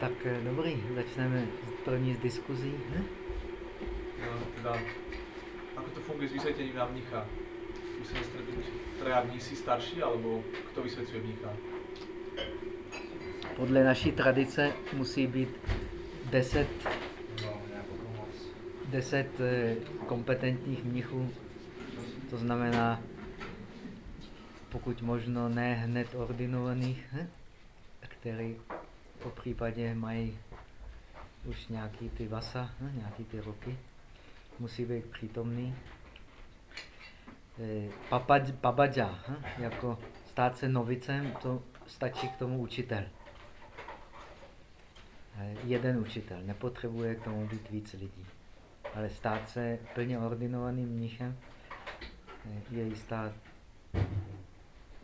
Tak eh, dobrý, začneme první z diskuzí. Hm? No, teda, ako to funguje s vysvetením na mnicha? Sa stretnúť traja mnísi starší, alebo kto vysvětluje mnicha? Podle naší tradice musí být deset, deset eh, kompetentních mnichů. To znamená, pokud možno ne hned ordinovaných, který po případě mají už nějaký ty vasa, hm? nějaký ty roky, musí být přítomný. Eh, papad- Babadža, hm? jako stát se novicem, to stačí k tomu učitel. Eh, Jeden učitel, nepotřebuje k tomu být víc lidí. Ale stát se plně ordinovaným mnichem eh, je jistá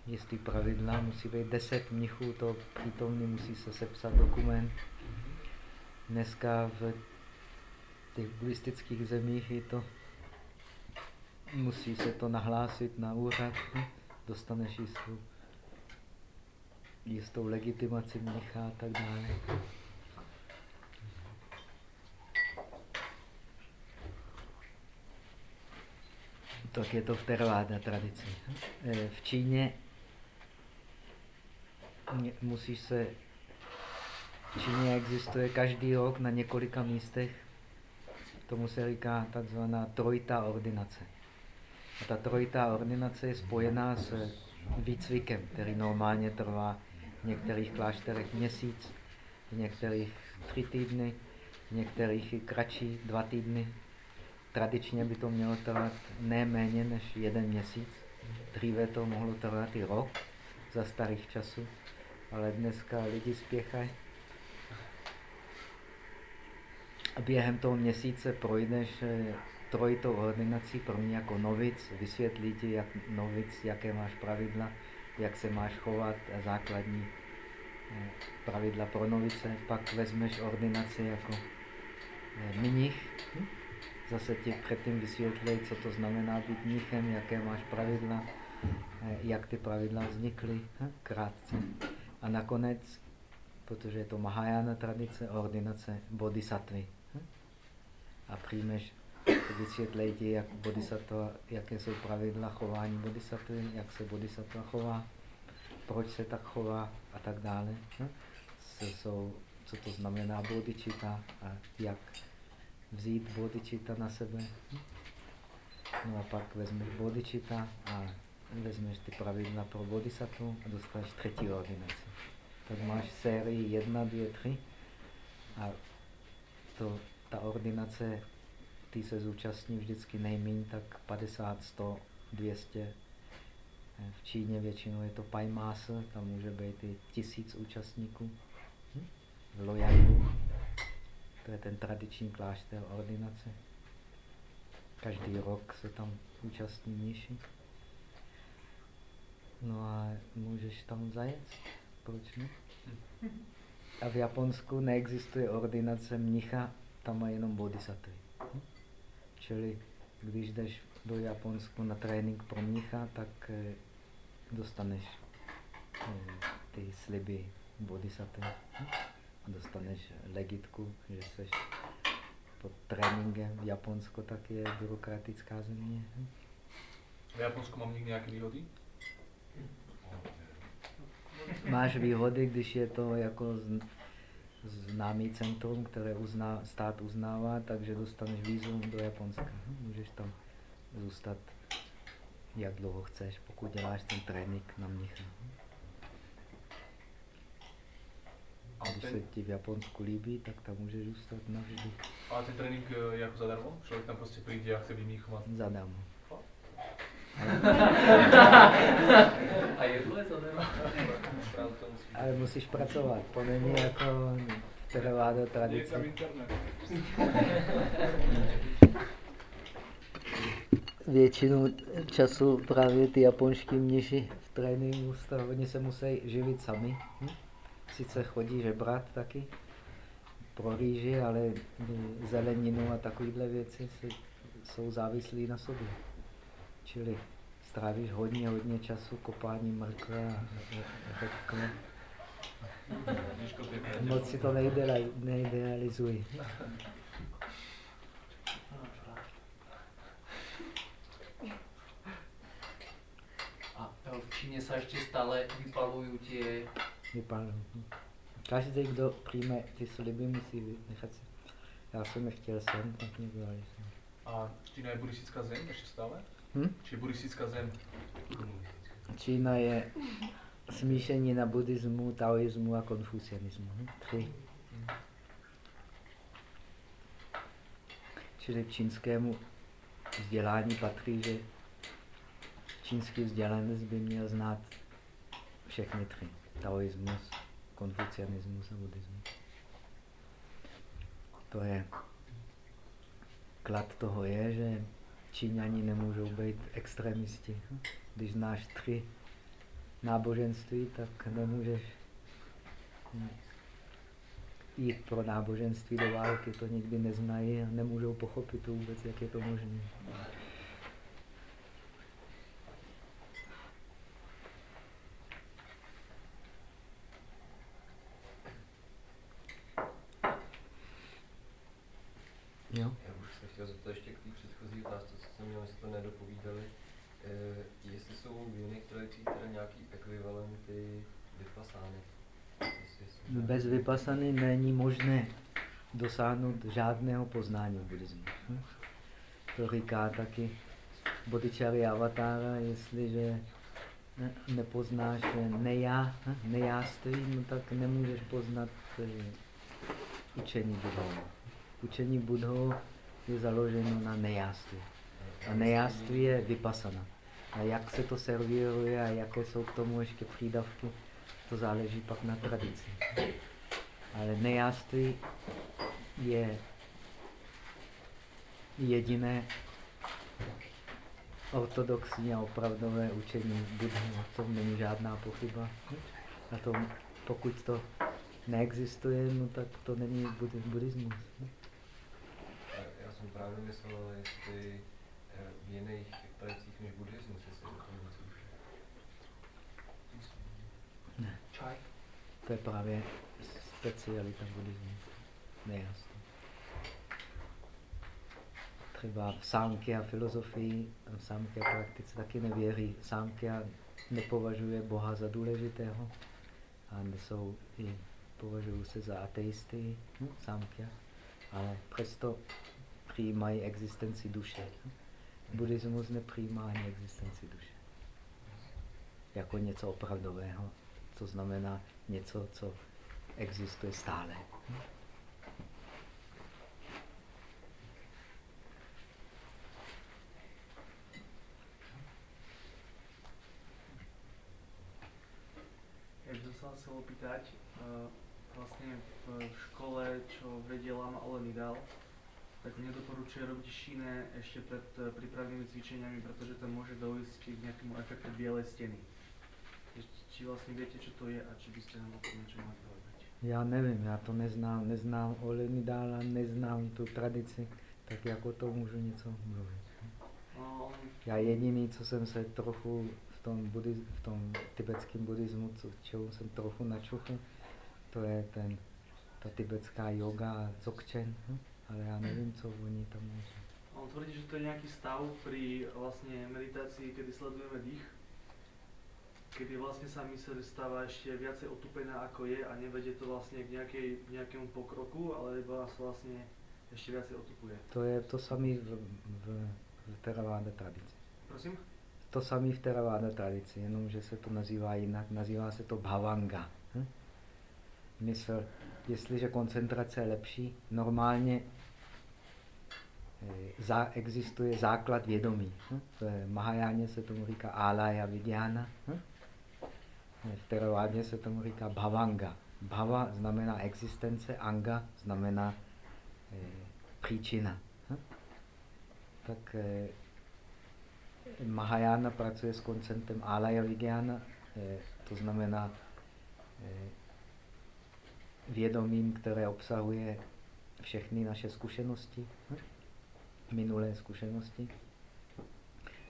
jistý pravidla, musí být deset mnichů, to přítomný musí se sepsat dokument. Dneska v těch buddhistických zemích je to, musí se to nahlásit na úřad, hm? dostaneš jistou, jistou legitimaci mnicha a tak dále. Tak je to v Theravada tradici. Eh, V Číně musíš se... V Číně existuje každý rok na několika místech, tomu se říká takzvaná trojitá ordinace. A ta trojitá ordinace je spojená s výcvikem, který normálně trvá v některých klášterech měsíc, v některých tři týdny, v některých i kratší, dva týdny. Tradičně by to mělo trvat ne méně než jeden měsíc. Dříve to mohlo trvat i rok za starých časů, ale dneska lidi spěchají. A během toho měsíce projdeš eh, trojitou ordinací pro mě jako novic, vysvětlí ti, jak novic, jaké máš pravidla, jak se máš chovat základní eh, pravidla pro novice. Pak vezmeš ordinaci jako eh, mnich, zase ti předtím vysvětlí, co to znamená být mnichem, jaké máš pravidla, jak ty pravidla vznikly, krátce. A nakonec, protože je to Mahayana tradice, ordinace bodhisattvy. hm? A přijmeš, vysvětlí ti, jak jaké jsou pravidla chování bodhisattvy, jak se bodhisattva chová, proč se tak chová a tak dále. hm? Co, jsou, co to znamená bodhicitta a jak vzít bodhicitta na sebe. hm? No a pak vezmeš bodhicitta a vezmeš ty pravidla pro bodhisattvu a dostaneš třetí ordinaci. Tak máš sérii 1, 2, 3 a to, ta ordinace, ty se zúčastní vždycky nejméně tak 50, 100, 200. V Číně většinou je to Paimásl, tam může být i tisíc účastníků. Hm? V Loyangu, to je ten tradiční klášter ordinace. Každý rok se tam účastní mniši. No a můžeš tam zajet, proč ne? A v Japonsku neexistuje ordinace mnicha, tam má jenom bodhisattva. Čili když jdeš do Japonsku na trénink pro mnicha, tak eh, dostaneš eh, ty sliby bodhisattva. A dostaneš legitku, že jsi pod tréninkem v Japonsku, tak je byrokratická země. V Japonsku mám někdy nějaké výhody? Máš výhody, když je to jako z- známý centrum, které uzná, stát uznává, takže dostaneš vízum do Japonska. Můžeš tam zůstat, jak dlouho chceš, pokud děláš ten trénink na mnicha. A Když se ti v Japonsku líbí, tak tam můžeš zůstat navždy ale ten trénink eh, je jako zadarmo? Člověk tam prostě přijde a chce být mníchom. zadarmo. A jedlo je zadarmo. Ale musíš pracovat, to není jako Theravada tradice. internet. Většinu času právě ty japonští mniši v tréninku, oni se musí živit sami. Hm? Sice chodí žebrat taky pro rýži, ale zeleninu a takovéhle věci jsou závislí na sobě. Čili strávíš hodně, hodně času kopáním mrkve a pěkné. Moc si to neidea- neidealizuj. A v Číně se ještě stále vypalují tie... Vypadá. Každý, kdo přijme ty sliby, musí nechat si. Já jsem nechtěl sem, tak mě vzali sem. A Čína je buddhistická zem ešte stále? Hm? Či buddhistická zem? Čína je smíšení na buddhismu, taoismu a konfucianismu. Hm? Tři. Čili k čínskému vzdělání patří, že čínský vzdělanec by měl znát všechny tři. Taoismus, konfucianismus a buddhismus. To je klad toho je, že Číňani nemůžou být extremisti. Když znáš tři náboženství, tak nemůžeš jít pro náboženství do války, to nikdy neznají a nemůžou pochopit vůbec, jak je to možné. Jo? Já bych se chtěl zeptat ještě k té předchozí otázce, co jsem měl, jestli to nedopovídali. E, jestli jsou v jiných tradicích teda nějaký ekvivalenty vypasány? Jestli, jestli Bez vypasany není možné dosáhnout žádného poznání v buddhismu. To říká taky Bodhičary Avatára, jestliže ne- nepoznáš nejá, nejáství, no tak nemůžeš poznat eh, učení Budhou. Učení Budhou je založeno na nejáství. A nejáství je vypasana. A jak se to servíruje a jaké jsou k tomu ještě přídavky, to záleží pak na tradici. Ale nejáství je jediné ortodoxní a opravdové učení Budhy. O tom není žádná pochyba. A to, pokud to neexistuje, no tak to není buddhismus. Já, jsem právě myslel, jestli eh, v jiných tradicích než buddhismus, jestli o tom něco už Čaj. To je právě specialita buddhismu. Nejasný. Třeba v sámky a filozofii, v sámky a praktice taky nevěří. Sámky nepovažuje Boha za důležitého a jsou i považují se za ateisty, hm, sámky, ale přesto přijímají existenci duše. Buddhismus nepřijímá ani existenci duše. Jako něco opravdového, co znamená něco, co existuje stále. Ja by som sa vás chcel opýtať, uh, vlastne v škole, čo vedie Lama Olenidal, tak nedoporučuje robiť šíne ešte pred uh, prípravnými cvičeniami, pretože tam môže dojsť k nejakému efektu bielej steny. Či vlastne viete, čo to je a či by ste nám o tom niečo mohli povedať? Já nevím, já to neznám, neznám Olenidála, neznám tu tradici, tak jako to můžu něco mluvit. On Já jediný, co jsem se trochu v tom, buddhis, v tom tibetském buddhismu, co, čeho jsem trochu načuchl, to je ten, ta tibetská yoga dzogchen, hm? ale já nevím, co oni tam můžou. On tvrdí, že to je nejaký stav pri vlastne meditácii, kedy sledujeme dých, kedy vlastne sa myseľ stáva ešte viacej otupená ako je a nevedie to vlastne k nejakej, k nejakému pokroku, ale iba nás vlastne ešte viacej otupuje. To je to samé v, v, v Theravada tradici. Prosím? To samé v Theravada tradici, jenomže se to nazývá jinak, nazývá se to bhavanga. Hm? Mysl, jestliže koncentrace je lepší, normálně eh, za, existuje základ vědomí. Hm? V Mahajáně se tomu říká alaya vidyana, hm? V Theravádě se tomu říká bhavanga. Bhava znamená existence, anga znamená eh, příčina. Hm? Tak eh, Mahayana pracuje s konceptem alaya vigyana, eh, to znamená eh, vědomím, které obsahuje všechny naše zkušenosti, hm? minulé zkušenosti.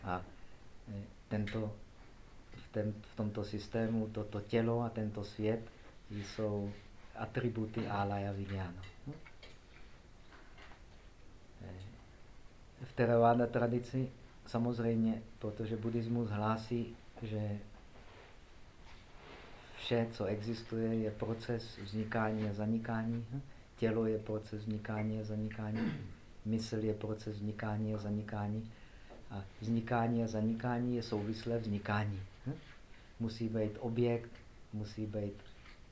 A eh, tento, ten, v tomto systému toto tělo a tento svět jsou atributy alaya vigyana. Hm? V Theravada tradici samozřejmě, protože buddhismus hlásí, že vše, co existuje, je proces vznikání a zanikání. Hm? Tělo je proces vznikání a zanikání. Mysl je proces vznikání a zanikání. A vznikání a zanikání je souvislé vznikání. Musí být objekt, musí být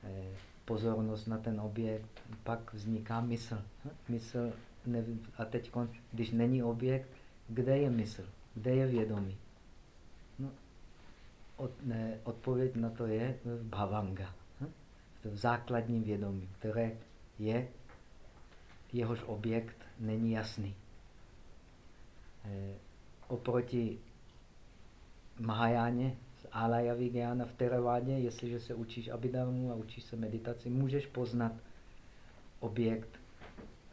eh, pozornost na ten objekt, pak vzniká mysl. Hm? Mysl nevím, a teď, když není objekt, kde je mysl? Kde je vědomí? No, od, ne, odpověď na to je v bhavanga. Hm? V základním vědomí, které je, jehož objekt není jasný. E, oproti Mahajáně, Alaya Vigyana v Teravádě, jestliže se učíš Abhidharmu a učíš se meditaci, můžeš poznat objekt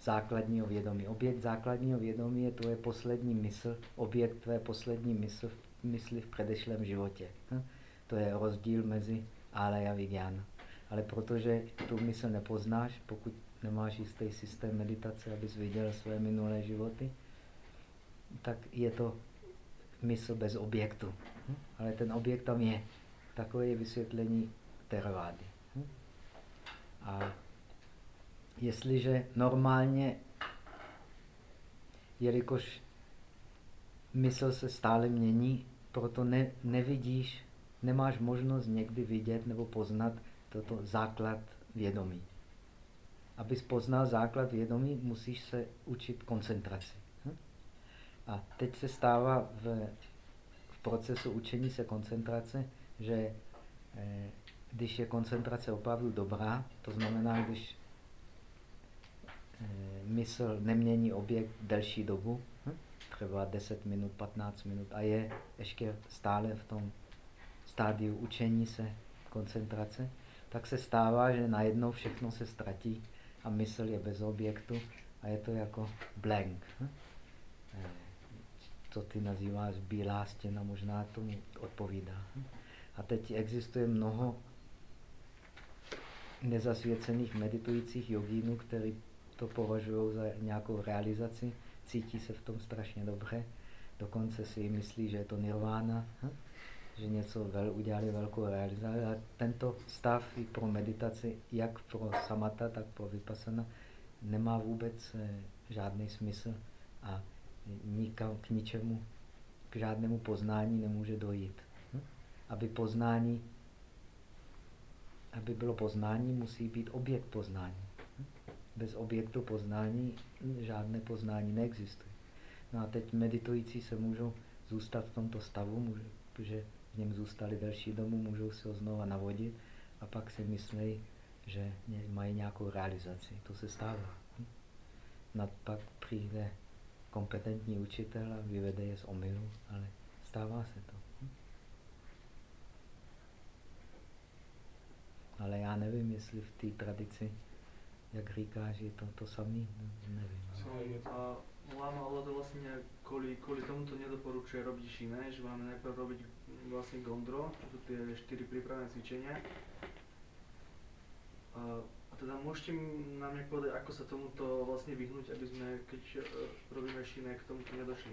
základního vědomí. Objekt základního vědomí je tvoje poslední mysl, objekt tvé poslední mysl mysli v předešlém životě. Hm? To je rozdíl mezi Alaya Vigyana. Ale protože tu mysl nepoznáš, pokud nemáš jistý systém meditace, abys viděl své minulé životy, tak je to mysl bez objektu. Hm? Ale ten objekt tam je. Takové je vysvětlení teravády. Hm? A jestliže normálně, jelikož mysl se stále mění, proto ne, nevidíš, nemáš možnost někdy vidět nebo poznat toto základ vědomí. Abys poznal základ vědomí, musíš se učit koncentraci. A teď se stává v, v procesu učení se koncentrace, že eh, když je koncentrace opravdu dobrá, to znamená, když eh, mysl nemění objekt delší dobu, hm? třeba 10 minut, 15 minut a je ještě stále v tom stádiu učení se koncentrace, tak se stává, že najednou všechno se ztratí a mysl je bez objektu a je to jako blank. Hm? Co ty nazýváš bílá stěna, možná tomu odpovídá. A teď existuje mnoho nezasvěcených meditujících jogínů, kteří to považují za nějakou realizaci, cítí se v tom strašně dobře, dokonce si myslí, že je to nirvána. Hm? že něco vel, udělali velkou realizaci. A tento stav i pro meditaci, jak pro samata, tak pro vypasana, nemá vůbec eh, žádný smysl a nikam, k ničemu, k žádnému poznání nemůže dojít. Hm? Aby poznání, aby bylo poznání, musí být objekt poznání. Hm? Bez objektu poznání žádné poznání neexistuje. No a teď meditující se můžou zůstat v tomto stavu, protože v něm zůstali delší domu, můžou se ho znova navodit a pak si myslí, že mají nějakou realizaci. To se stává. Hm? Nad pak přijde kompetentní učitel a vyvede je z omylu, ale stává se to. Ale já nevím, jestli v té tradici, jak říkáš, je to to samé, nevím. A Lama to vlastně kvůli, kvůli tomuto nedoporučuje robiť iné, že máme najprv robiť vlastne gondro, čo sú tie štyri prípravné cvičenia. Teda môžete nám nejak povedať, ako sa tomuto vlastne vyhnúť, aby sme, keď uh, robíme šiné, k tomuto nedošli?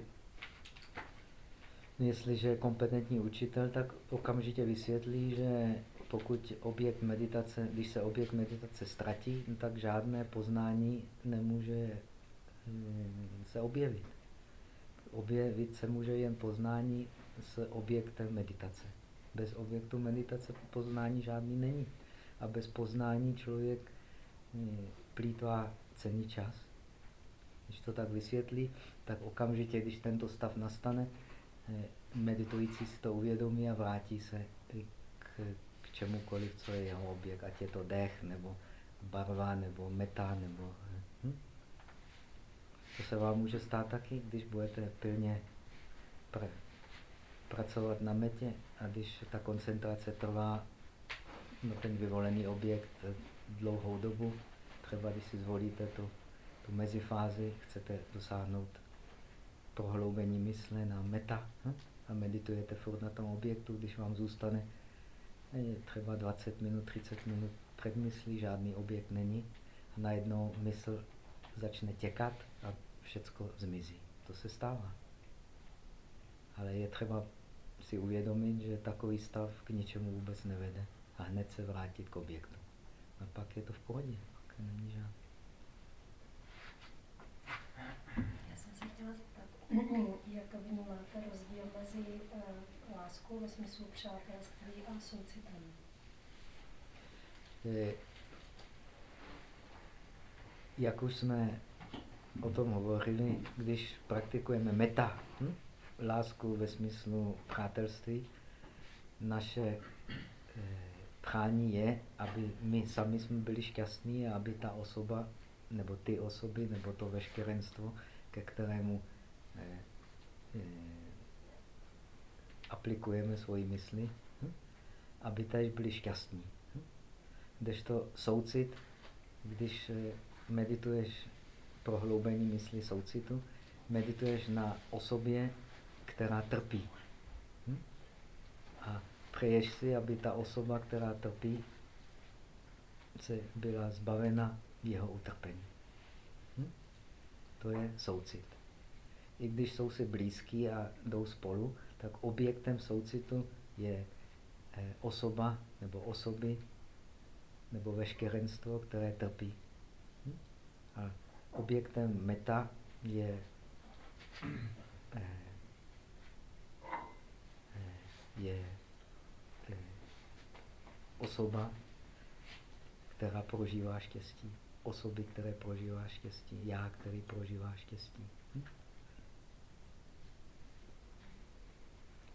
Jestliže je kompetentní učitel, tak okamžitě vysvětlí, že pokud objekt meditace, když se objekt meditace ztratí, tak žádné poznání nemůže hm, se objevit. Objevit se může jen poznání s objektem meditace. Bez objektu meditace poznání žádný není. A bez poznání člověk plítvá cený čas. Když to tak vysvětlí, tak okamžitě, když tento stav nastane, hm, meditující si to uvědomí a vrátí se k, k čemukoliv, co je jeho objekt, ať je to dech, nebo barva, nebo meta, nebo... Hm? To se vám může stát taky, když budete pilně pr pracovat na metě a když ta koncentrace trvá na ten vyvolený objekt dlouhou dobu, třeba když si zvolíte tu, tu mezifázi, chcete dosáhnout prohloubení mysle na meta hm? a meditujete furt na tom objektu, když vám zůstane třeba 20 minut, 30 minut předmyslí, žádný objekt není a najednou mysl začne těkat a všecko zmizí. To se stává. Ale je třeba si uvědomit, že takový stav k ničemu vůbec nevede a hned se vrátit k objektu. A pak je to v pohodě, pak není žádný. Já jsem se chtěla zeptat, jak vnímáte rozdíl mezi uh, láskou ve smyslu přátelství a soucitem? Jak už jsme o tom hovořili, když praktikujeme meta, hm? lásku ve smyslu přátelství, naše e, přání je, aby my sami jsme byli šťastní a aby ta osoba, nebo ty osoby, nebo to veškerenstvo, ke kterému e, e, aplikujeme svoji mysli, hm? aby tež byli šťastní. Hm? Kdežto soucit, když medituješ prohloubení mysli soucitu, medituješ na osobě, která trpí. Přeješ si, aby ta osoba, která trpí, se byla zbavena jeho utrpení. Hm? To je soucit. I když jsou si blízký a jdou spolu, tak objektem soucitu je eh, osoba nebo osoby nebo veškerenstvo, které trpí. Hm? A objektem meta je eh, je eh, osoba, která prožívá štěstí. Osoby, které prožívá štěstí. Já, který prožívá štěstí. Hm?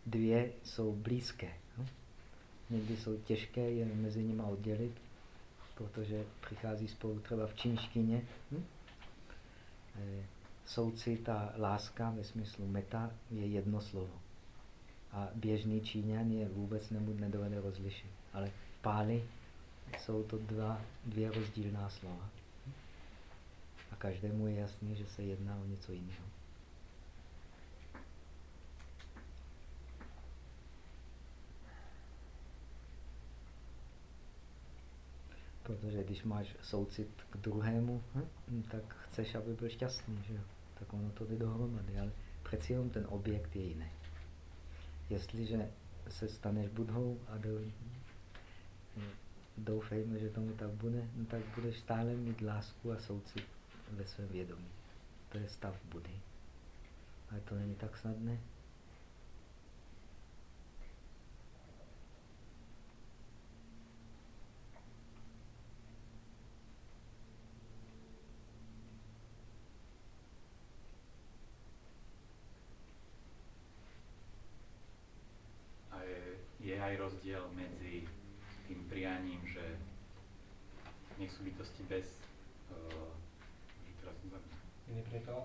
Dvě jsou blízké. Hm? Někdy jsou těžké je mezi nimi oddělit, protože přichází spolu třeba v čínštině. Hm? Eh, soucit a láska ve smyslu meta je jedno slovo. A běžný Číňan je vůbec nedovede rozlišit. Ale v Páli jsou to dva, dvě rozdílná slova. A každému je jasný, že se jedná o něco jiného. Protože když máš soucit k druhému, hm, tak chceš, aby byl šťastný, že jo? Tak ono to jde dohromady, ale přeci jenom ten objekt je jiný jestliže se staneš budhou a do, doufejme, že tomu tak bude, no tak budeš stále mít lásku a soucit ve svém vědomí. To je stav Budhy. Ale to není tak snadné. rozdiel medzi tým prianím, že nech sú bytosti bez... Uh, teraz Priateľ?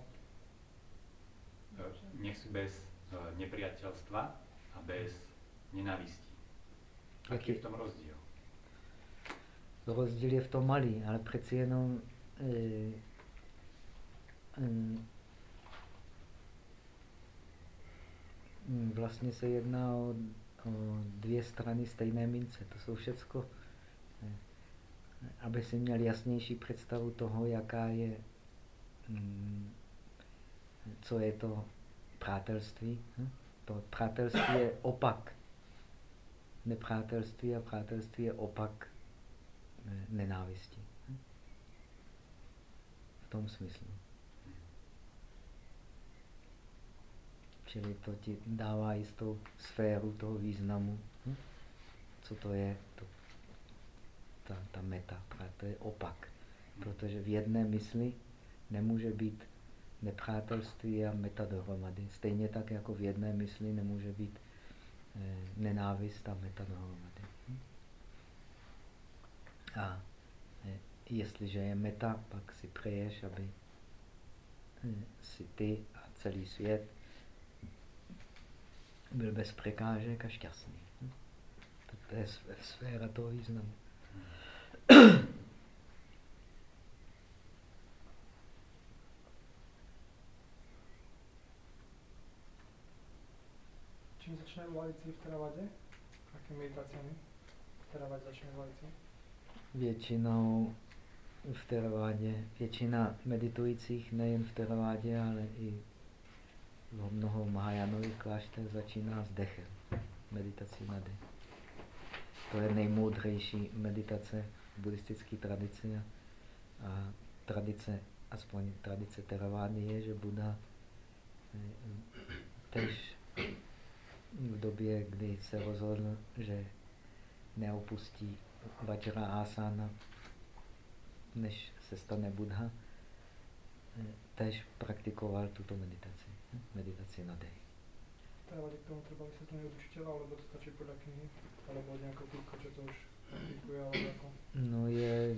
Uh, nech sú bez uh, nepriateľstva a bez nenávisti. Aký je v tom rozdíl? Rozdíl je v tom malý, ale přeci jenom e, e, vlastně se jedná o dvě strany stejné mince. To jsou všecko, eh, aby si měl jasnější představu toho, jaká je, co je to přátelství. Hm? To přátelství je opak nepřátelství a přátelství je opak nenávisti. Hm? V tom smyslu. Čili to ti dává jistou sféru toho významu. Hm? Co to je? To, ta, ta meta. To je opak. Protože v jedné mysli nemůže být nepřátelství a meta dohromady. Stejně tak, jako v jedné mysli nemůže být eh, nenávist a meta dohromady. A eh, jestliže je meta, pak si přeješ, aby eh, si ty a celý svět byl bez překážek a šťastný. To je sféra toho významu. Čím začínají lajci v Teravadě? Jakými meditacemi v Teravadě začínají lajci? většinou v teravádě, většina meditujících nejen v teravádě, ale i v mnoho Mahajánových klášter začíná s dechem, meditací na dech. To je nejmoudřejší meditace v buddhistické tradici a tradice, aspoň tradice teravády je, že Buddha eh, tež v době, kdy se rozhodl, že neopustí Vajra Asana, než se stane Buddha, tež praktikoval tuto meditaci, meditaci na dech. Treba k tomu vysvětlení od učiteľa, alebo to stačí podle knihy, alebo od nějakého kluka, čo to už praktikuje, alebo jako? No je,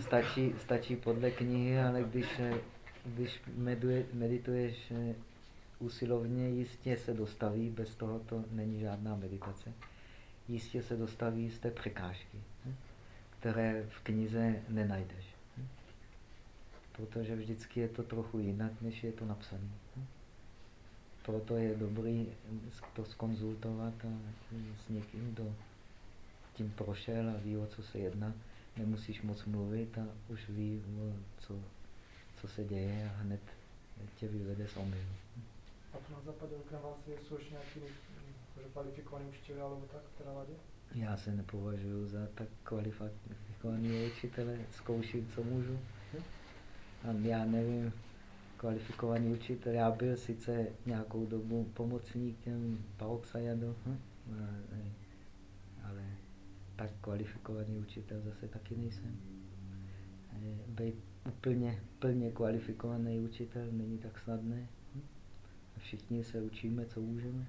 stačí, stačí podle knihy, ale když, když meduje, medituješ usilovně, jistě se dostaví, bez toho to není žádná meditace, jistě se dostaví z té překážky, hm, které v knize nenajdeš. Hm. Protože vždycky je to trochu jinak, než je to napsané. Hm. Proto je dobrý to skonzultovat a s někým, kdo tím prošel a ví, o co se jedná. Nemusíš moc mluvit a už ví, co, co se děje a hned tě vyvede z omylu. A tu na západě okrem vás jsou ještě nějaký kvalifikovaní učitelé alebo tak v Teravadě? Já se nepovažuji za tak kvalifikovaný učitele, zkouším, co můžu. A já nevím, kvalifikovaný učitel. Já byl sice nějakou dobu pomocníkem Paoksajadu, hm? ale tak kvalifikovaný učitel zase taky nejsem. Být úplně plně kvalifikovaný učitel není tak snadné. Všichni se učíme, co můžeme.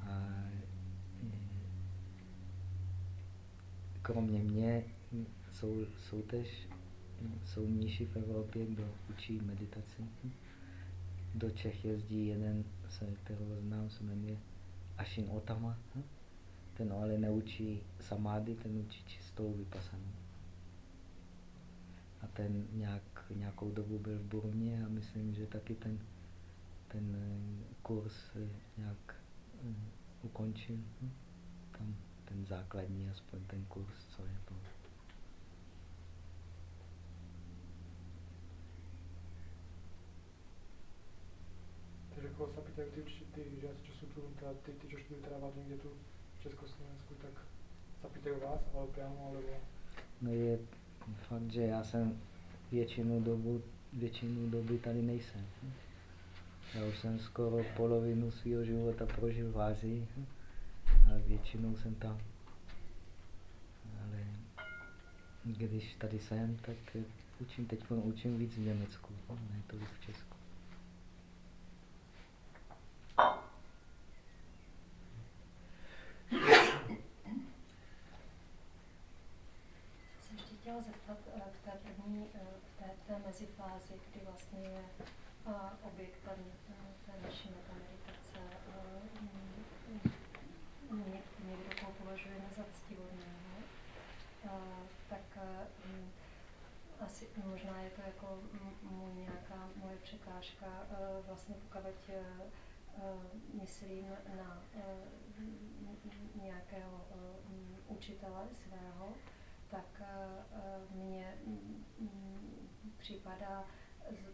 A kromě mě jsou, jsou tež jsou mniši v Evropě, kdo učí meditaci. Do Čech jezdí jeden, se, kterého znám, se jmenuje Ashin Otama. Ten ale neučí samády, ten učí čistou vypasanou. A ten nějak, nějakou dobu byl v Burmě a myslím, že taky ten, ten eh, kurz nějak eh, ukončil. Tam ten základní, aspoň ten kurz, co je to. Takže koho sa pýtajú tí, tí žiaci, čo sú tu, teda tí, tí čo študujú teda vás niekde tu v Československu, tak sa pýtajú vás, ale priamo, alebo... No je fakt, že já jsem většinu dobu, většinu doby tady nejsem. Já už jsem skoro polovinu svého života prožil v Ázii, ale většinou jsem tam. Ale když tady jsem, tak učím, teď učím víc v Německu, ne tolik v Česku. chtěla zeptat eh, v té první, eh, v té, té mezifázi, kdy vlastně je eh, objektem té naší metameditace mm, někdo, koho považujeme za ctivodného, tak mm, asi možná je to jako můj nějaká moje překážka, vlastně pokud myslím na nějakého učitele svého, tak eh, mně mm, připadá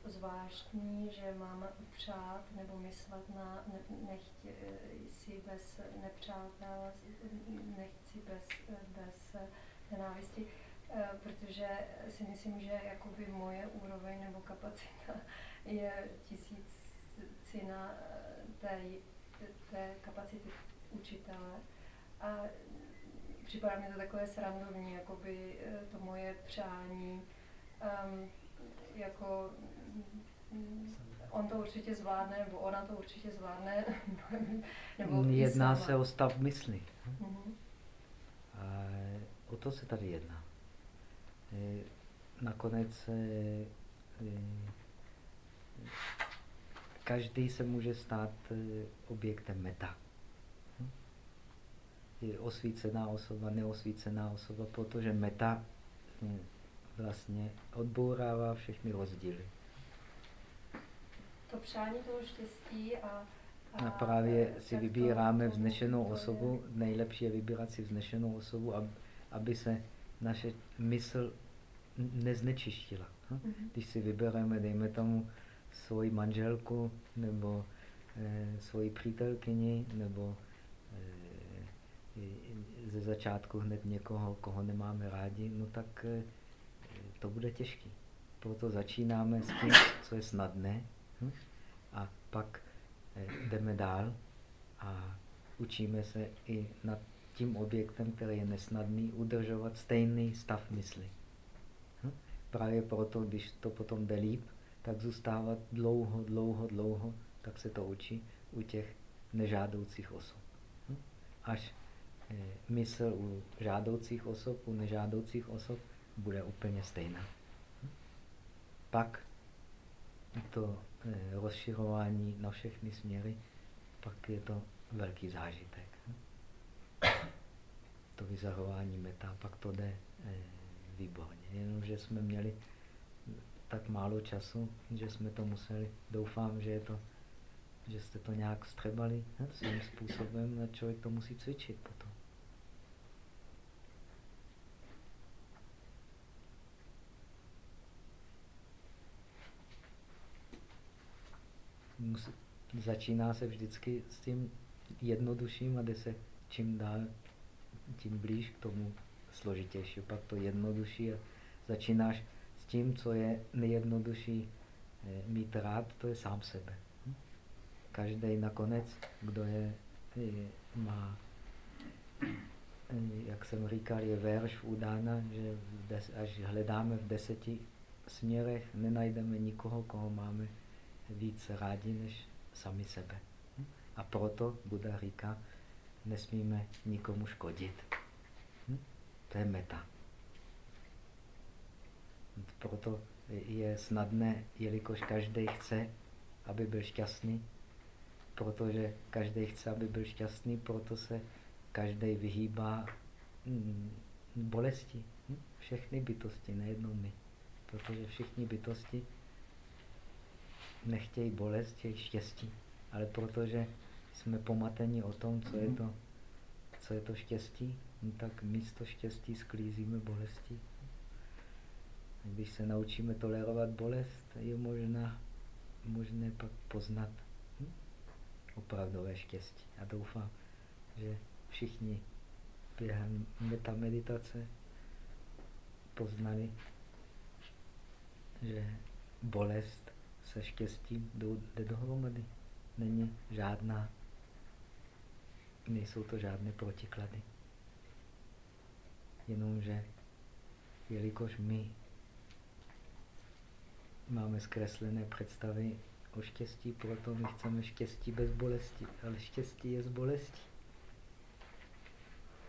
zvláštní, že mám přát nebo myslet na, ne, nechť si bez nepřátel, nechci bez, bez nenávisti, eh, protože si myslím, že jakoby moje úroveň nebo kapacita je tisícina eh, té, té kapacity učitele. A připadá mi to takové srandovní, jakoby eh, to moje přání, um, jako mm, on to určitě zvládne, nebo ona to určitě zvládne. nebo jedná se o stav mysli. Mm-hmm. A o to se tady jedná. Eh, nakonec eh, každý se může stát objektem meta je osvícená osoba, neosvícená osoba, protože meta hm, vlastně odbourává všechny rozdíly. To přání toho štěstí a A právě si vybíráme vznešenou osobu, nejlepší je vybírat si vznešenou osobu, aby se naše mysl neznečištila. Hm? Mhm. Když si vybereme, dejme tomu, svoji manželku nebo e, svoji přítelkyni nebo e, ze začátku hned někoho, koho nemáme rádi, no tak e, to bude těžký. Proto začínáme s tím, co je snadné hm? a pak e, jdeme dál a učíme se i nad tím objektem, který je nesnadný, udržovat stejný stav mysli. Hm? Právě proto, když to potom jde líp, tak zůstávat dlouho, dlouho, dlouho, tak se to učí u těch nežádoucích osob. Hm? Až eh, mysl u žádoucích osob, u nežádoucích osob bude úplně stejná. Pak to eh, rozširování na všechny směry, pak je to velký zážitek. To vyzahování meta, pak to jde eh, výborně. Jenomže jsme měli tak málo času, že jsme to museli, doufám, že, je to, že jste to nějak střebali ne? svým způsobem a člověk to musí cvičit potom. Musí, začíná se vždycky s tím jednodušším a jde se čím dál, tím blíž k tomu složitější. Pak to jednodušší a začínáš tím, co je nejjednodušší eh, mít rád, to je sám sebe. Každý nakonec, kdo je, je má, eh, jak jsem říkal, je verš udána, že des, až hledáme v deseti směrech, nenajdeme nikoho, koho máme víc rádi než sami sebe. Hm? A proto Buda říká, nesmíme nikomu škodit. Hm? To je meta. Proto je snadné, jelikož každý chce, aby byl šťastný, protože každý chce, aby byl šťastný, proto se každý vyhýbá mm, bolesti. Hm? Všechny bytosti, nejednou my. Protože všichni bytosti nechtějí bolest, chtějí štěstí. Ale protože jsme pomateni o tom, co je to, co je to štěstí, no tak místo štěstí sklízíme bolesti. Když se naučíme tolerovat bolest, je možná, možné pak poznat hm? opravdové štěstí. A doufám, že všichni během metameditace poznali, že bolest se štěstím jde dohromady. Není žádná, nejsou to žádné protiklady. Jenomže, jelikož my máme zkreslené představy o štěstí, proto my chceme štěstí bez bolesti, ale štěstí je z bolesti.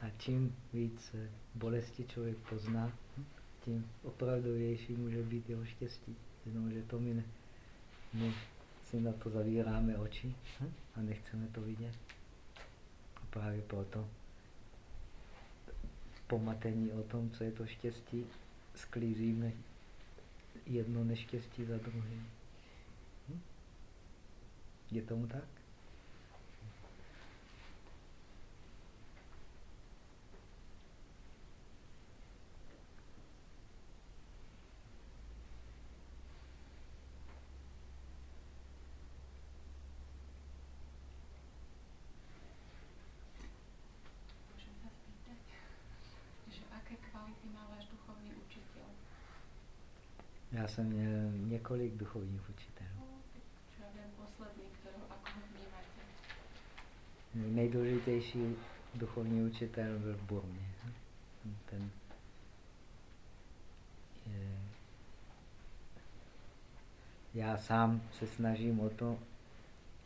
A čím víc bolesti člověk pozná, tím opravdovější může být jeho štěstí. Jenomže to my, ne, my si na to zavíráme oči a nechceme to vidět. A právě proto pomatení o tom, co je to štěstí, sklízíme jedno neštěstí za druhým. Hm? Je tomu tak? Já jsem měl několik duchovních učitelů. Nejdůležitější duchovní učitel byl v Burmě. Ten je, já sám se snažím o to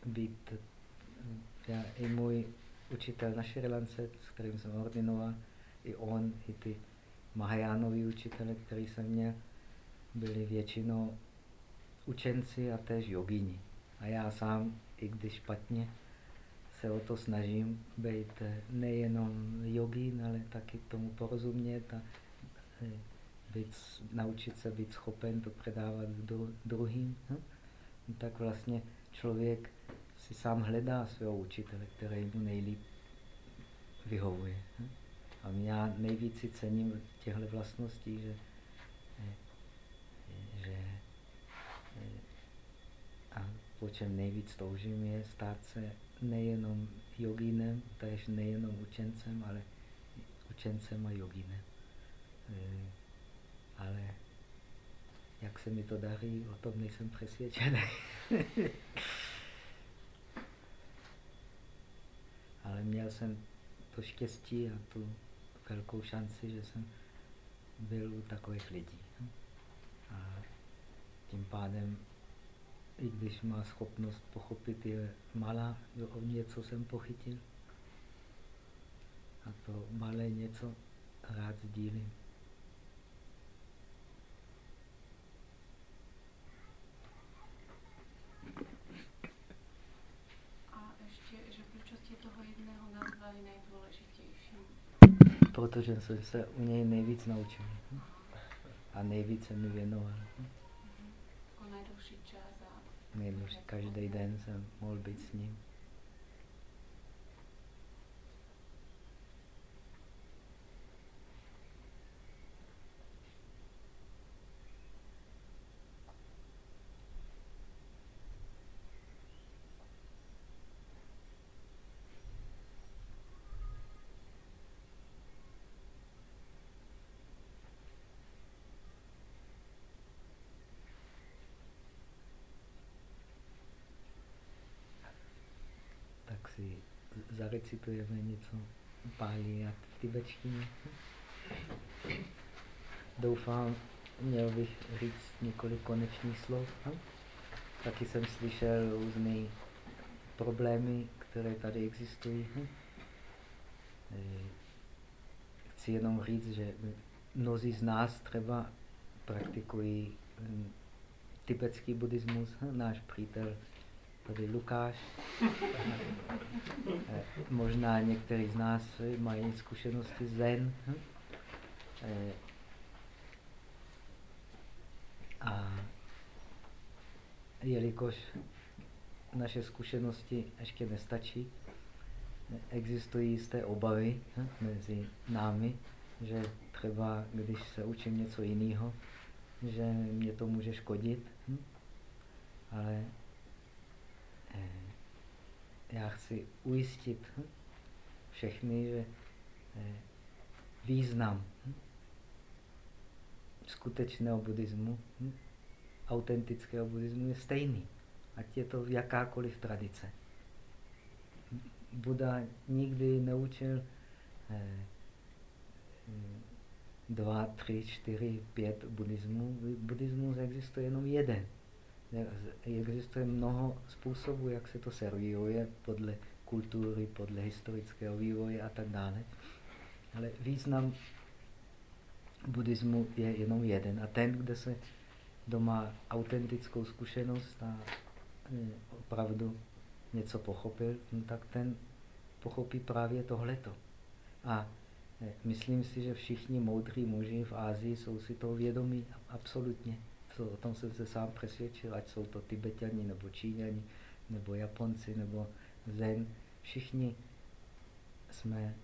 být, já, i můj učitel na Šrilance, s kterým jsem ordinoval, i on, i ty Mahajánoví učitele, který jsem měl, byli většinou učenci a též jogini. A já sám, i když špatně, se o to snažím být nejenom jogín, ale taky tomu porozumět a eh, být, naučit se být schopen to předávat dru, druhým. Hm? Tak vlastně člověk si sám hledá svého učitele, který mu nejlíp vyhovuje. A já nejvíc si cením těchto vlastností, že a po čem nejvíc toužím je stát se nejenom jogínem, takže nejenom učencem, ale učencem a jogínem. Ale jak se mi to daří, o tom nejsem přesvědčený. Ale měl jsem to štěstí a tu velkou šanci, že jsem byl u takových lidí. A tím pádem, i když má schopnost pochopit je malá, o něco jsem pochytil. A to malé něco rád sdílím. protože jsem se u něj nejvíc naučil. A nejvíc se mi věnoval. Nejdůležitější každý den mohl být s ním. Zarecitujeme něco pálí a tibetštině. Doufám, měl bych říct několik konečných slov. Taky jsem slyšel různé problémy, které tady existují. Chci jenom říct, že mnozí z nás třeba praktikují hm, tibetský buddhismus. Náš přítel tady Lukáš. Eh, možná některý z nás mají zkušenosti zen. Eh, a jelikož naše zkušenosti ještě nestačí, existují jisté obavy mezi námi, že třeba když se učím něco jiného, že mě to může škodit, ale Eh, já chci ujistit hm, všechny, že eh, význam hm, skutečného buddhismu, hm, autentického buddhismu je stejný, ať je to jakákoliv tradice. Buda nikdy neučil eh, dva, tři, čtyři, pět buddhismů. Buddhismus existuje jenom jeden existuje mnoho způsobů, jak se to servíruje podle kultury, podle historického vývoje a tak dále. Ale význam buddhismu je jenom jeden. A ten, kde se doma autentickou zkušenost a e, opravdu něco pochopil, no tak ten pochopí právě tohleto. A e, myslím si, že všichni moudří muži v Ázii jsou si toho vědomí absolutně to, o tom jsem se sám přesvědčil, ať jsou to Tibetani, nebo Číňani, nebo Japonci, nebo Zen. Všichni jsme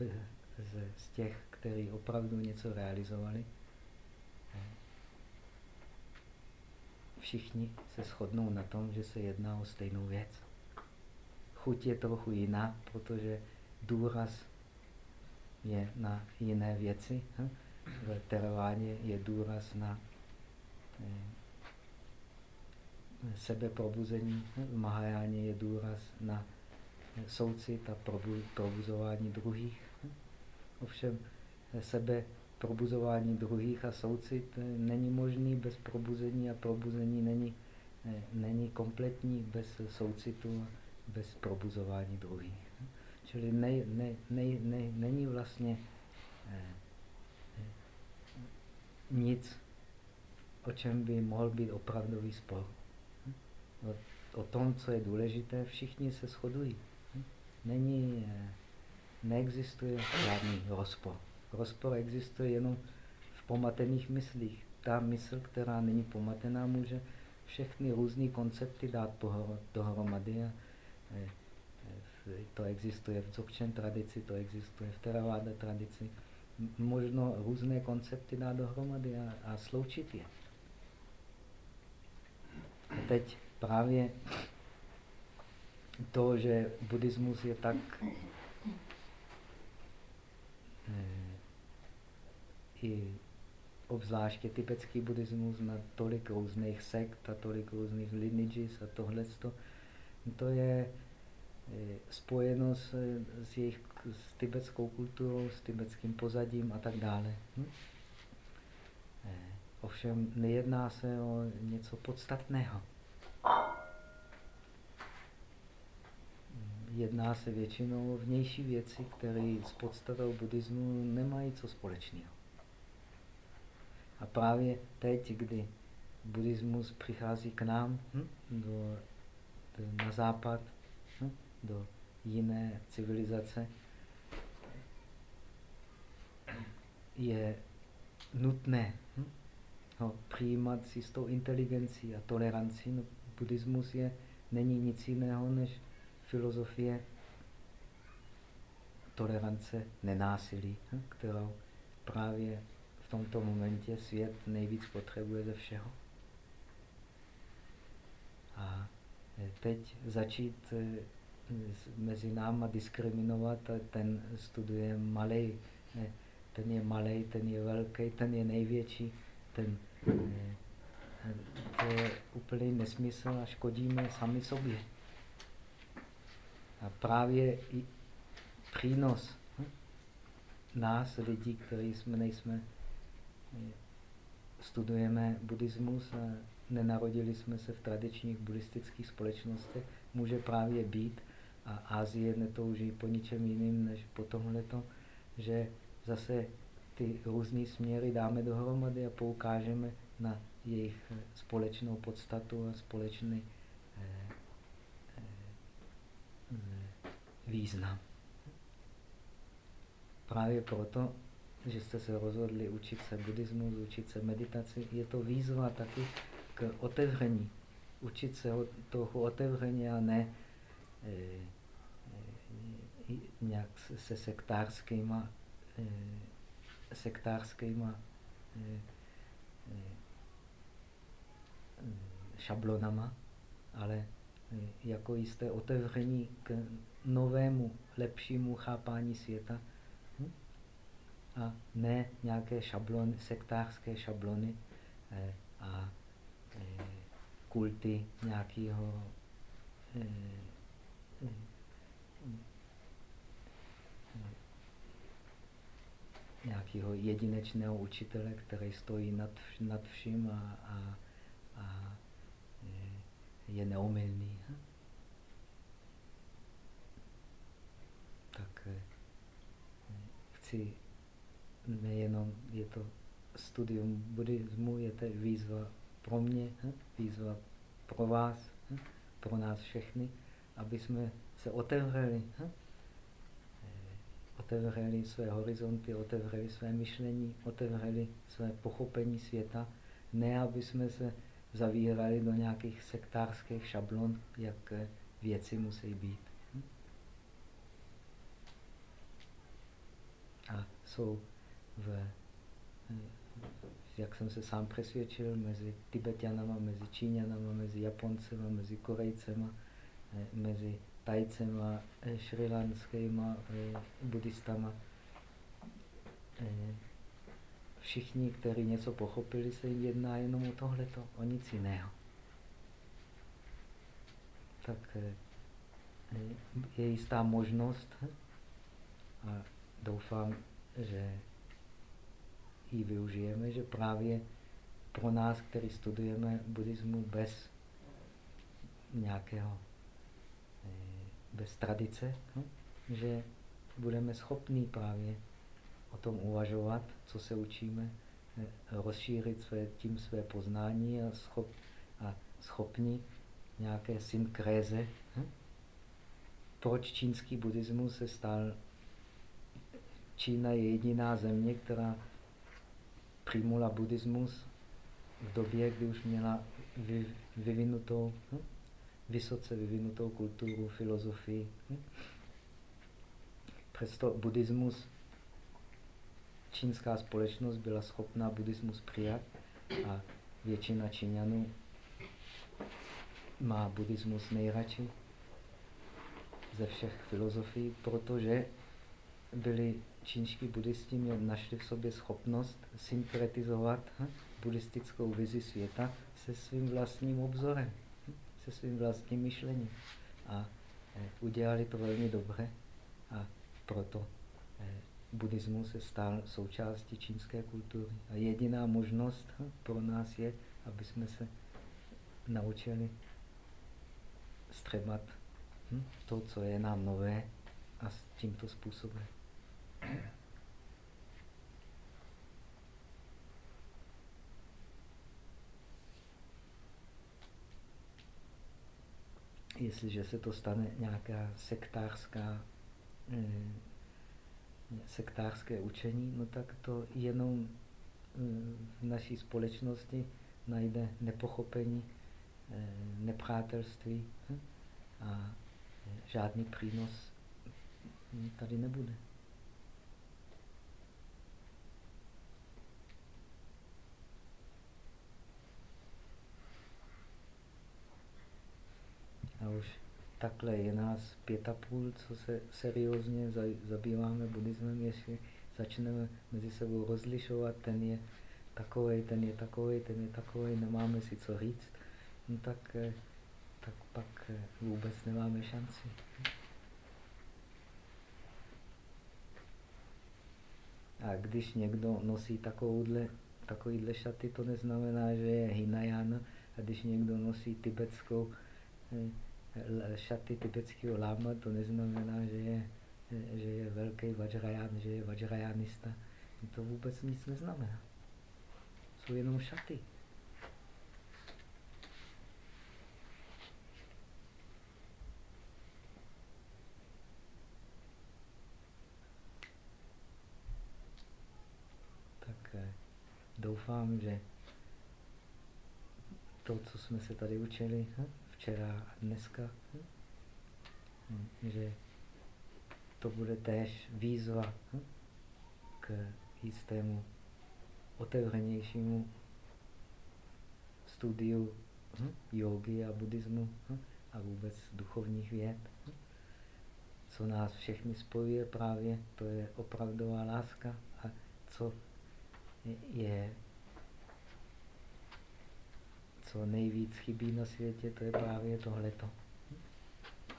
eh, z, těch, kteří opravdu něco realizovali. Všichni se shodnou na tom, že se jedná o stejnou věc. Chuť je trochu jiná, protože důraz je na jiné věci. Hm? V teraváně je důraz na eh, sebeprobuzení, v Mahajáně je důraz na soucit a probuzování druhých. Ovšem sebe probuzování druhých a soucit eh, není možný bez probuzení a probuzení není, eh, není kompletní bez soucitu a bez probuzování druhých. Čili ne, ne, ne, ne, není vlastně nic, o čem by mohl být opravdový spor. O, tom, co je důležité, všichni se shodují. Není, eh, neexistuje žádný rozpor. Rozpor existuje jenom v pomatených myslích. Ta mysl, která není pomatená, může všechny různé koncepty dát dohromady. Eh, eh, to existuje v Dzogchen tradici, to existuje v Theravada tradici. Možno různé koncepty dát dohromady a, a sloučit je. A teď právě to, že buddhismus je tak eh, i obzvláště tibetský buddhismus na tolik různých sekt a tolik různých lineages a tohle, to je eh, spojeno s, s jejich s tibetskou kulturou, s tibetským pozadím a tak dále. Hm? Eh, ovšem nejedná se o něco podstatného. jedná se většinou o vnější věci, které s podstatou buddhismu nemají co společného. A právě teď, kdy buddhismus přichází k nám, hm, do, do, na západ, hm, do jiné civilizace, je nutné hm, ho přijímat s tou inteligencí a tolerancí. No, buddhismus je, není nic jiného než filozofie tolerance, nenásilí, hm, kterou právě v tomto momentě svět nejvíc potřebuje ze všeho. A teď začít eh, mezi náma diskriminovat, ten studuje malej, ten je malej, ten je velký, ten je největší, ten, eh, to je úplný nesmysl a škodíme sami sobě. A právě i přínos hm, nás, lidí, kteří jsme, nejsme, eh, studujeme buddhismus a nenarodili jsme se v tradičních buddhistických společnostech, může právě být, a Ázie netouží po ničem jiným než po tomhleto, že zase ty různé směry dáme dohromady a poukážeme na jejich společnou podstatu a společný význam. Právě proto, že jste se rozhodli učit se buddhismu, učit se meditaci, je to výzva taky k otevření. Učit se trochu otevřeně a ne e, e, nějak se sektářskýma, sektářskýma e, e, šablonama, ale jako jisté otevření k novému, lepšímu chápání světa hm? a ne nějaké šablony, sektářské šablony eh, a eh, kulty nějakého eh, eh, nějakého jedinečného učitele, který stojí nad, nad vším a, a, a eh, je neomylný. Tak chci nejenom, je to studium buddhismu, je to výzva pro mě, výzva pro vás, pro nás všechny, aby jsme se otevřeli? Otevřeli své horizonty, otevřeli své myšlení, otevřeli své pochopení světa, ne aby jsme se zavírali do nějakých sektářských šablon, jak věci musí být. a jsou v, jak jsem se sám přesvědčil, mezi Tibetianama, mezi Číňanama, mezi Japoncema, mezi Korejcema, eh, mezi Tajcema, eh, šrilanskýma eh, buddhistama. Všichni, kteří něco pochopili, se jedná jenom o tohleto, o nic jiného. Tak je jistá možnost a doufám, že ji využijeme, že právě pro nás, který studujeme buddhismu bez nějakého, eh, bez tradice, hm, že budeme schopní právě o tom uvažovat, co se učíme, eh, rozšířit své, tím své poznání a, schop, a schopni nějaké synkréze. Hm? Proč čínský buddhismus se stal Čína je jediná země, která přijmula buddhismus v době, kdy už měla vy, vyvinutou, hm? Vysoce vyvinutou kulturu, filozofii. Hm? Přesto buddhismus, čínská společnost byla schopná buddhismus přijat a většina Číňanů má buddhismus nejradši ze všech filozofií, protože byli čínští buddhisti, našli v sobě schopnost synkretizovat hm, buddhistickou vizi světa se svým vlastním obzorem, se svým vlastním myšlením. A eh, udělali to velmi dobře a proto eh, buddhismus se stal součástí čínské kultury. A jediná možnost pro nás je, aby jsme se naučili střebat hm, to, co je nám nové a s tímto způsobem. Jestliže se to stane nějaká sektářská, eh, sektářské učení, no tak to jenom eh, v naší společnosti najde nepochopení, eh, nepřátelství hm, a žádný přínos tady nebude. A už takhle je nás pět a půl, co se seriózně zabýváme buddhismem, jestli začneme mezi sebou rozlišovat, ten je takový, ten je takový, ten je takový, nemáme si co říct, no tak, eh, tak pak eh, vůbec nemáme šanci. A když někdo nosí takovouhle, takovýhle šaty, to neznamená, že je Hinayana. A když někdo nosí tibetskou eh, šaty tibetského láma, to neznamená, že je, že je velký vajrayan, že je vajrayanista. To vůbec nic neznamená. Jsou jenom šaty. Tak eh, doufám, že to, co jsme se tady učili, hm? Včera a dneska, hm? že to bude též výzva hm? k jistému otevřenějšímu studiu hm? jogy a buddhismu a vůbec duchovních věd. Co nás všechny spojuje právě, to je opravdová láska a co je co nejvíc chybí na světě, to je právě tohleto.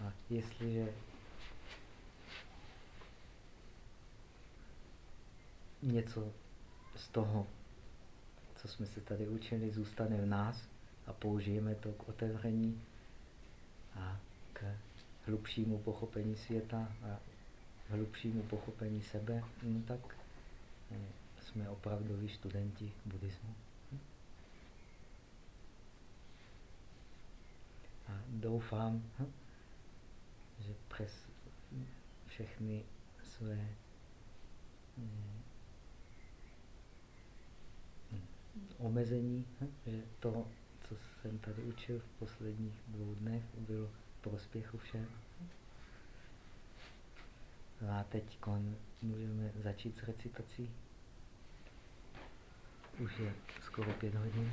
A jestliže něco z toho, co jsme se tady učili, zůstane v nás a použijeme to k otevření a k hlubšímu pochopení světa a hlubšímu pochopení sebe, no tak eh, jsme opravdoví studenti buddhismu. Doufám, že přes všechny své hm, omezení, že to, co jsem tady učil v posledních dvou dnech, bylo prospěchu všem. A teď můžeme začít s recitací. Už je skoro pět hodin.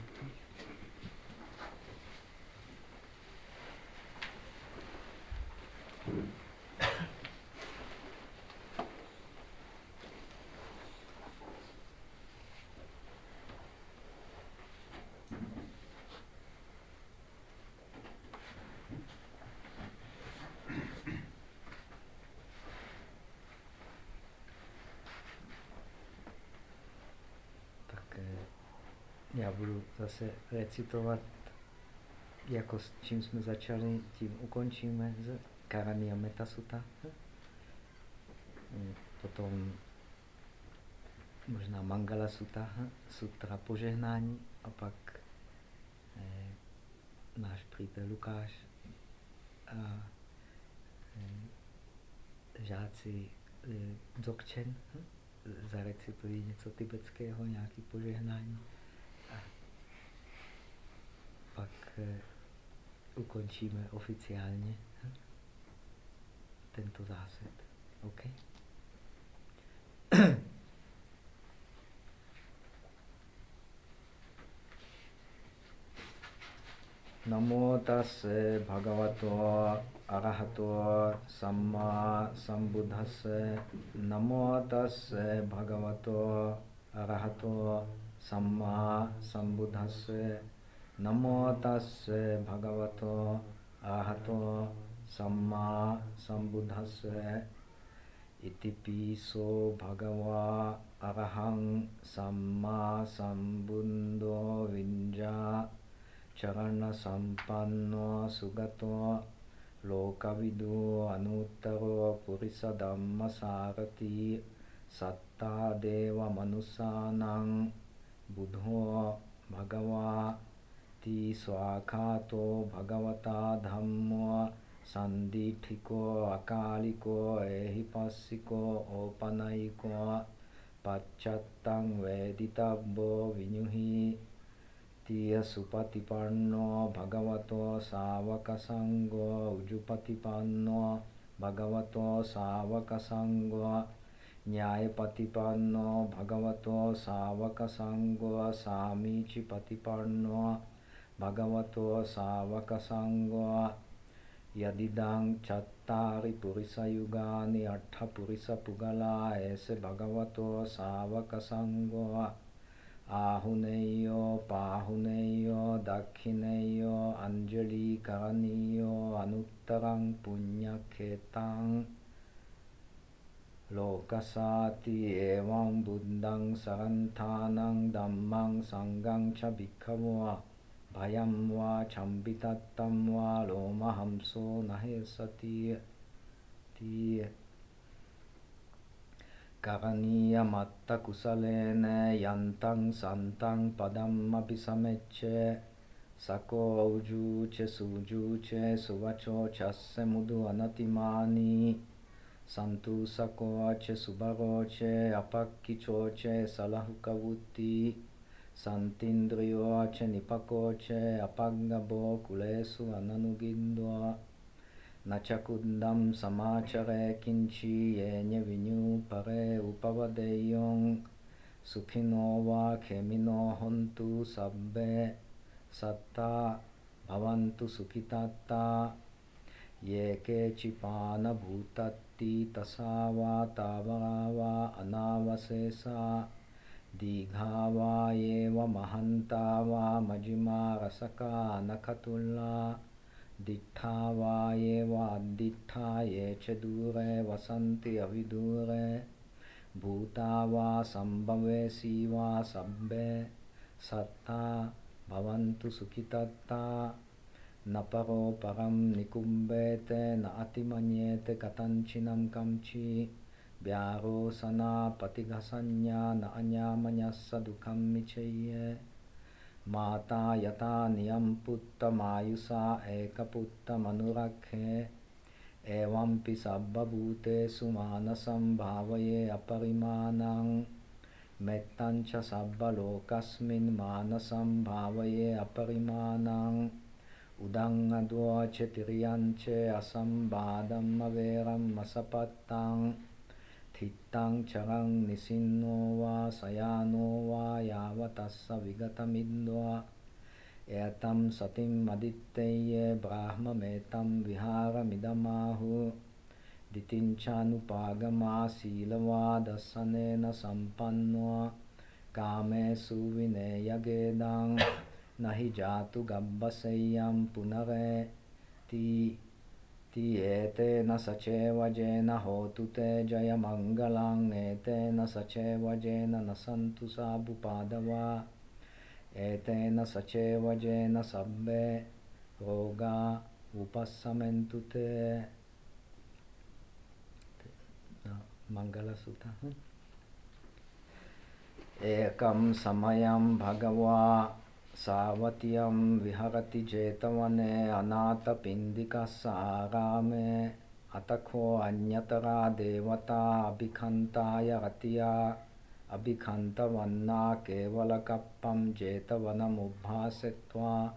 Tak eh, já budu zase recitovat, jako s čím jsme začali, tím ukončíme. Karania Metasuta. Hmm, potom možná Mangala Sutta, sutra požehnání a pak eh, náš přítel Lukáš a eh, žáci eh, Dzogchen hm, zarecitují něco tibetského, nějaký požehnání. Eh, ukončíme oficiálně eh, tento zásad. Okay? නමෝ තස් භගවතෝ අරහතෝ සම්මා සම්බුද්දස්ස නමෝ තස් භගවතෝ අරහතෝ සම්මා සම්බුද්දස්ස නමෝ තස්ස භගවතෝ ආහතෝ සම්මා සම්බුද්දස්ස ඉතිපිසෝ භගවා අරහං සම්මා සම්බුද්දෝ විඤ්ඤා චරණ සම්පන්නෝ සුගතෝ ලෝකවිදෝ අනුත්තරෝ පුරිස ධම්මසාරති සත්තා දේව මනුසානං බුද්ධෝ භගවා තී ස්වාඛාතෝ භගවතා ධම්මෝ සන්දිඨිකෝ අකාලිකෝ එහිපස්සිකෝ ඕපනයිකෝ පච්චත්තං වේදිතබ්බෝ විඤුහි තිය සුපතිපන්නෝ භගවතෝ සාවක සංඝෝ උජුපතිපන්නෝ භගවතෝ සාවක සංඝෝ ඥායපතිපන්නෝ භගවතෝ සාවක සංඝෝ සාමීචි පතිපන්නෝ භගවතෝ සාවක සංඝෝ යදිදං චත්තාරි පුරිස යුගානි අට්ඨ පුරිස පුගලා එස භගවතෝ සාවක සංඝෝ ආහුනේයෝ පාහුනේයෝ දක්ඛිනේයෝ අංජලි කරණීයෝ අනුත්තරං පුඤ්ඤඛේතං ලෝකසාති එවං බුද්ධං සරන්තානං ධම්මං සංඝං ච භික්ඛවෝ භයම් වා චම්බිතත්තම් වා ලෝමහම්සෝ නහේසති තී කරණීය මත්ත කුසලේන යන්තං සන්තං පදම්මපි සමෙච්ච සකෝ උජූච සූජූච සුවචෝ චස්ස මුදු අනතිමානී. සන්තු සකෝච සුබරෝච අපක්කිචෝච සලහුකවුත්ති Santindriyoce nipakoce apagabo kulesu ananugindva Nachakundam samachare kinchi yenye vinyu pare upavadeyong Suphinova kemino hontu sabbe satta bhavantu sukhitatta Yeke chipana bhutatti tasava tavarava anavasesa Digha वा एव महन्ता वा मजिमा रसका नखतुल्ला। दिट्ठा वा एव दित्था ये च दूरे वसन्ति अविदूरे। भूता वा सम्भवेसि वा सभ्ये सत्ता भवन्तु सुखितत्ता। न परो परोपरं निकुम्भेत् नातिमन्येत् कथञ्चिनं कंची ව්‍යාරෝසනා පටිඝසඤ්ඤා නාඤාමඤස්ස දුකම් මිචය්‍ය මාතා යතා නියම් පුත්ත මායුසා ඒක පුත්ත මනුරක්ඛේ එවම්පි සබ්බ භූතේසු මානසම් භාවයේ අපරිමාණං මෙත්තං ච සබ්බ ලෝකස්මින් මානසම් භාවයේ අපරිමාණං උදං අදෝ ච තිරියං ච අසම්බාධම්ම වේරම් මසපත්තං पित्तं क्षरं निसिन्नो वा सयानो वा यावतस्स विगतमिन्द्वा। एतं सतीमदित्यये ब्राह्ममेतं विहारमिदमाहु। दितिञ्चानुपागमाशीलवादसनेन सम्पन्वा। कामे सुविनेयगेदां। न हि जातु गब्बसय्यं पुनरेति एतेन सचैवजेन होतु ते मङ्गलान् एतेन सचैवजेन न सन्तु साबुपादवा एतेन सचैवजेन सब्बे रोगा उपसमन्तु ते। मङ्गलसुतः एकं समयं भगवा सावत्यं विहरति चेतवने अनाथपिन्दिकः सगामे अत अन्यतरा देवता अभिखन्ताय र अभिखन्तवन्ना केवलकप्पं चेतवनमुभासित्वा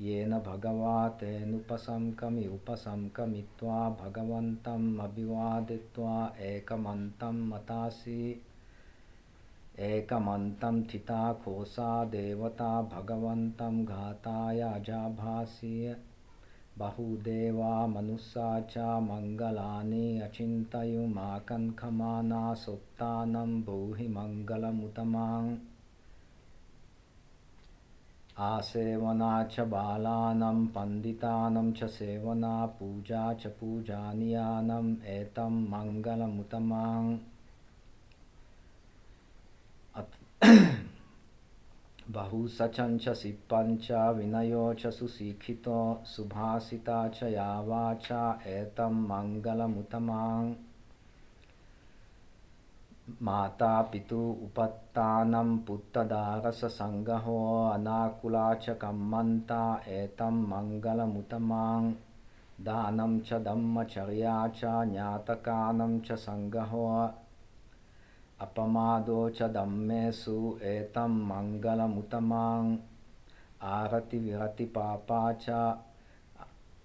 येन भगवा तेनुपशङ्कमि उपशङ्कमित्वा भगवन्तम् अभिवादित्वा एकमन्तं मतासि। एकमन्तं थिता कोसा देवता भगवन्तं घाताय अजाभासि बहुदेवा मनुष्या च मङ्गलानि अचिन्तयुमाकङ्खमाना सुत्तानं ब्रूहि मङ्गलमुतमाम् आसेवना च बालानं पण्डितानं च सेवना पूजा च पूजानीयानम् एतं मङ्गलमुतमाम् बहुसचं च सिप्पं च विनयो च सुशिक्षितो सुभाषिता च यावा च एतं मङ्गलमुतमाम् माता पितु उपत्तानं पुत्तदारससङ्गहो अनाकुला च कम्मन्ता एतं मङ्गलमुतमां। दानं च धम्मचर्या च ज्ञातकानं च सङ्गहो अपमादो च धम्मेषु एतं मङ्गलमुतमाम् आरतिविरतिपापा च।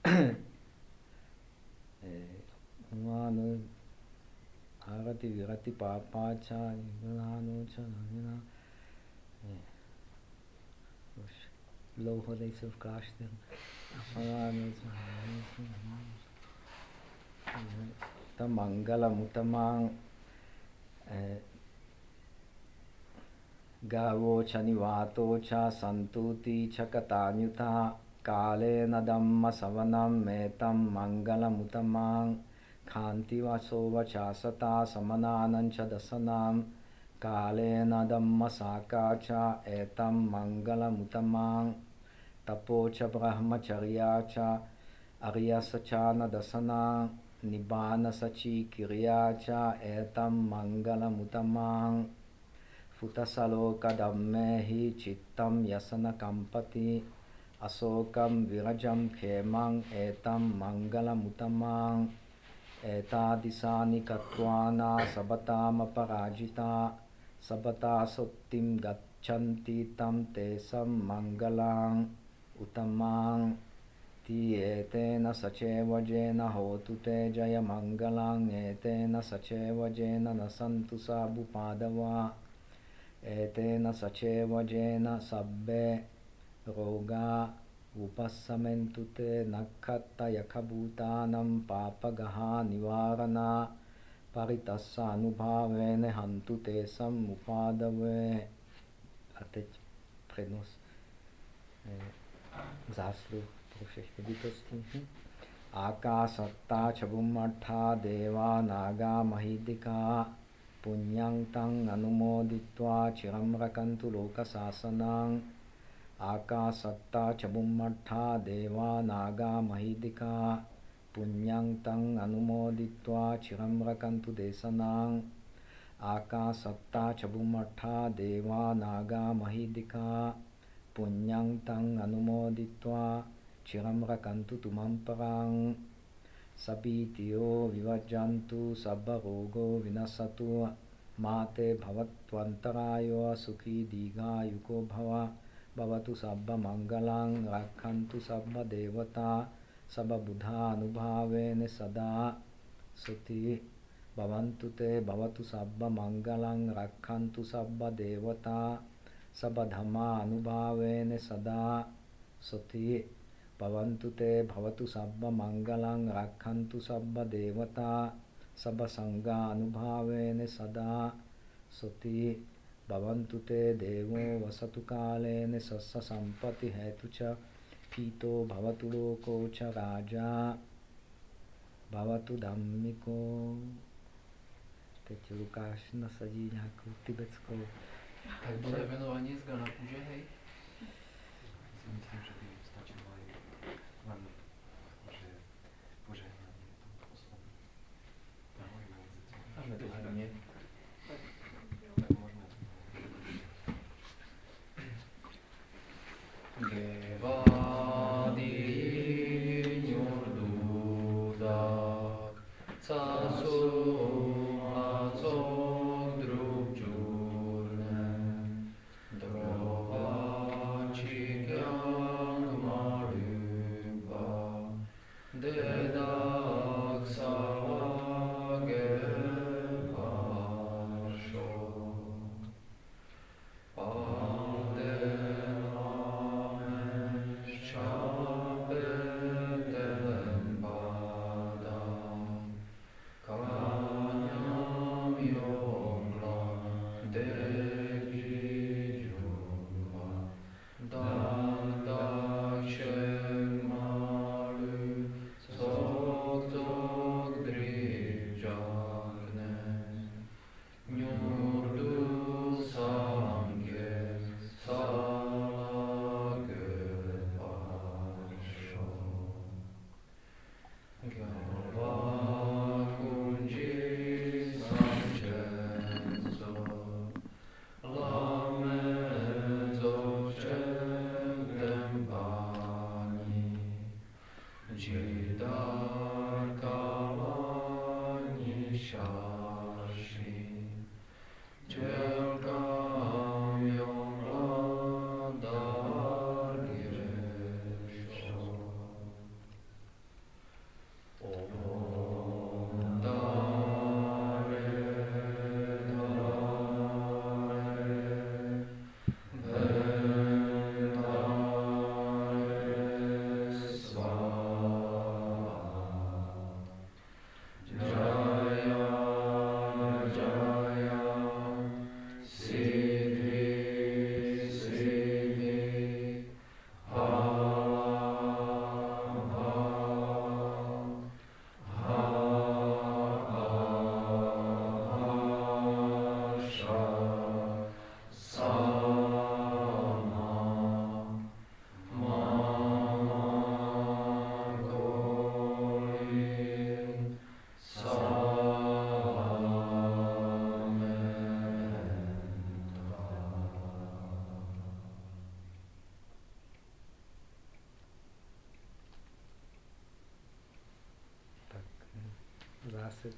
आरतिविरतिपापा च। low holics of Krishna. गावो च निवातो च सन्तुति च कतान्युता कालेन दम्मसवनं मेतं मङ्गलमुतमां खान्तिवसो वचासता समनानं च दशनां कालेन दम्मसाका च एतं मङ्गलमुतमां तपो च ब्रह्मचर्या च अर्यस च न निबानसचीकिर्या च एतं मङ्गलमुतमां फुतसलोकदम्मे हि चित्तं यसनकम्पति अशोकं विरजं क्षेमं एतं मङ्गलमुतमां एतादिशानि कत्वाना सबतामपराजिता सबता सुप्तिं गच्छन्ति तं तेषं मङ्गलाम् उत्तमां एतेन सचेव जेन होतु ते जयमङ्गलां एतेन सचेव जेन न सन्तु साबुपादवा एतेन सचेव जेन सब्बे रोगा उपशमन्तु ते नखत्तयखभूतानं पापगः निवारणा परितस्य अनुभावेन हन्तु ते समुपादवे अथ prénose, euh, Zaflo. प्रशस्तिवितस्ति आकाशत्ता छबुमठा देवा नागा महिदिका पुण्यं तम् अनुमोदित्वा चिरं रकन्तु आकाशत्ता चबुम्मट्ठा देवा नागा महिदिका पुण्यं तम् अनुमोदित्वा चिरं रकन्तु देशनाम् आकाशत्ता चबुम्मट्ठा देवा नागा महिदिका पुण्यं अनुमोदित्वा චිරම්රකන්තු තුමම්පරං සපීතියෝ විවජ්ජන්තු සබ්බ රෝගෝ විනස්සතු මාතේ භවත්වන්තරායෝ සුඛී දීඝායුකෝ භව භවතු සබ්බ මංගලං රක්ඛන්තු සබ්බ දේවතා සබ්බ බුධා අනුභාවේන සදා සුති භවන්තු තේ භවතු සබ්බ මංගලං රක්ඛන්තු සබ්බ දේවතා සබ්බ ධම්මා අනුභාවේන සදා සුති भवन्तु ते भवतु सर्वमङ्गलं रक्षन्तु सर्वदेवता सर्वसङ्गानुभावेन सदा सुति भवन्तु ते देवो वसतु कालेन सस्य संपत्ति हेतु च पीतो भवतु लोको च राजा भवतु धाम्मिको Teď Lukáš nasadí nějakou tibetskou. Tak bude jmenování z Gana Puže, hej? Myslím, že Dáme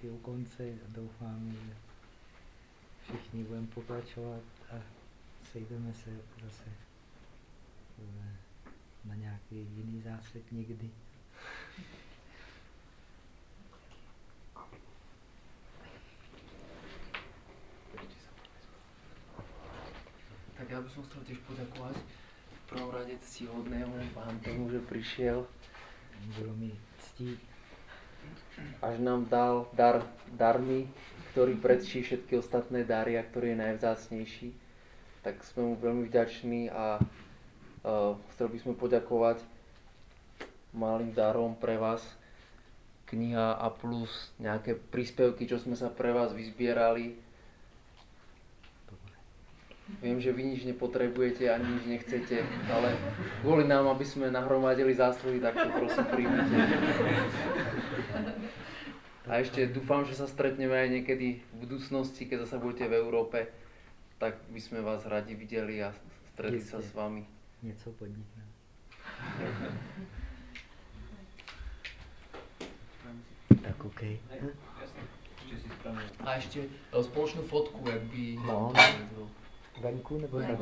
je u konce. Doufám, že všichni budeme pokračovat a sejdeme se zase na nějaký jiný zásek někdy. Tak já bych chtěl tiež poďakovať v prvom rade ctihodnému tomu, že prišiel. Bylo mi ctí. Až nám dal dar darmi, ktorý predčí všetky ostatné dary a ktorý je najvzácnejší. Tak sme mu veľmi vďační a uh, chceli by sme poďakovať malým darom pre vás. Kniha a plus nejaké príspevky, čo sme sa pre vás vyzbierali Viem, že vy nič nepotrebujete ani nič nechcete, ale kvôli nám, aby sme nahromadili zásluhy, tak to prosím príjmite. A ešte dúfam, že sa stretneme aj niekedy v budúcnosti, keď zase budete v Európe, tak by sme vás radi videli a stretli sa s vami. Něco podnikne. Tak OK. A ešte e, spoločnú fotku, jak by... No. Venku nebo tady?